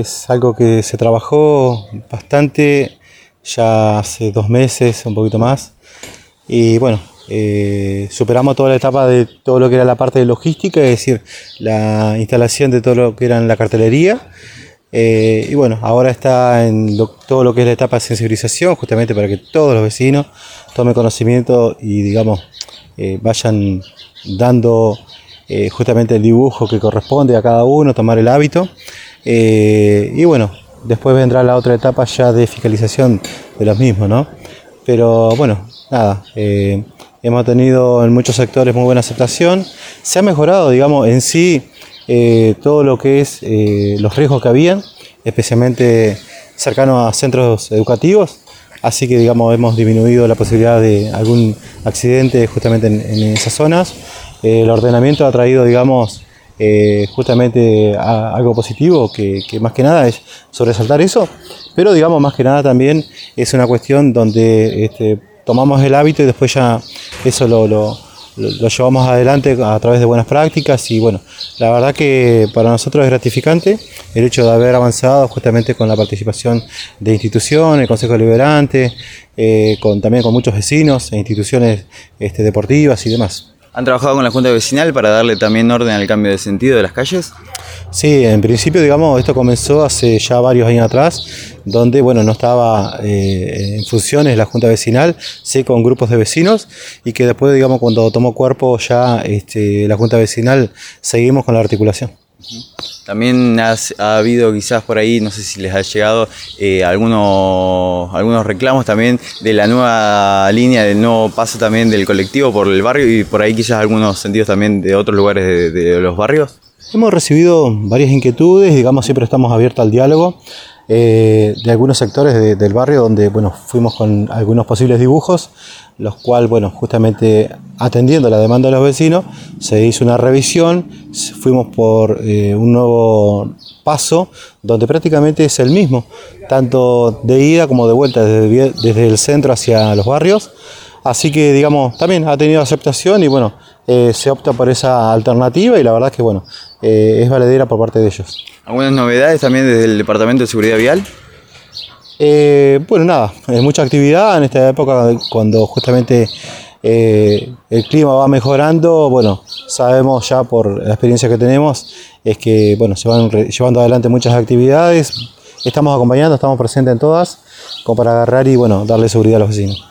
es algo que se trabajó bastante ya hace dos meses, un poquito más. Y bueno, eh, superamos toda la etapa de todo lo que era la parte de logística, es decir, la instalación de todo lo que era la cartelería. Eh, y bueno, ahora está en todo lo que es la etapa de sensibilización, justamente para que todos los vecinos tomen conocimiento y digamos, eh, vayan dando justamente el dibujo que corresponde a cada uno, tomar el hábito. Y bueno, después vendrá la otra etapa ya de fiscalización de los mismos, ¿no? Pero bueno, nada, hemos tenido en muchos sectores muy buena aceptación. Se ha mejorado, digamos, en sí eh, todo lo que es eh, los riesgos que habían, especialmente cercanos a centros educativos. Así que, digamos, hemos disminuido la posibilidad de algún accidente justamente en, esas zonas. Eh, el ordenamiento ha traído, digamos, justamente algo positivo, que, más que nada es sobresaltar eso, pero digamos más que nada también es una cuestión donde este, tomamos el hábito y después ya eso lo, lo, llevamos adelante a través de buenas prácticas y bueno, la verdad que para nosotros es gratificante el hecho de haber avanzado justamente con la participación de instituciones, el Consejo Liberante, eh, con, también con muchos vecinos e instituciones este, deportivas y demás. ¿Han trabajado con la Junta Vecinal para darle también orden al cambio de sentido de las calles? Sí, en principio, digamos, esto comenzó hace ya varios años atrás, donde, bueno, no estaba eh, en funciones la Junta Vecinal, sí con grupos de vecinos, y que después, digamos, cuando tomó cuerpo ya este, la Junta Vecinal, seguimos con la articulación. También ha habido quizás por ahí, no sé si les ha llegado eh, algunos, algunos reclamos también de la nueva línea, del nuevo paso también del colectivo por el barrio y por ahí quizás algunos sentidos también de otros lugares de, los barrios. Hemos recibido varias inquietudes, digamos, siempre estamos abiertos al diálogo. Eh, de algunos sectores del barrio donde bueno, fuimos con algunos posibles dibujos, los cuales, bueno, justamente atendiendo la demanda de los vecinos, se hizo una revisión, fuimos por eh, un nuevo paso donde prácticamente es el mismo, tanto de ida como de vuelta, desde, el centro hacia los barrios. Así que, digamos, también ha tenido aceptación y bueno, eh, se opta por esa alternativa y la verdad es que, bueno, es valedera por parte de ellos. ¿Algunas novedades también desde el Departamento de Seguridad Vial? Eh, bueno, nada, mucha actividad en esta época cuando justamente eh, el clima va mejorando. Bueno, sabemos ya por la experiencia que tenemos es que bueno, se van llevando adelante muchas actividades. Estamos acompañando, estamos presentes en todas, como para agarrar y bueno, darle seguridad a los vecinos.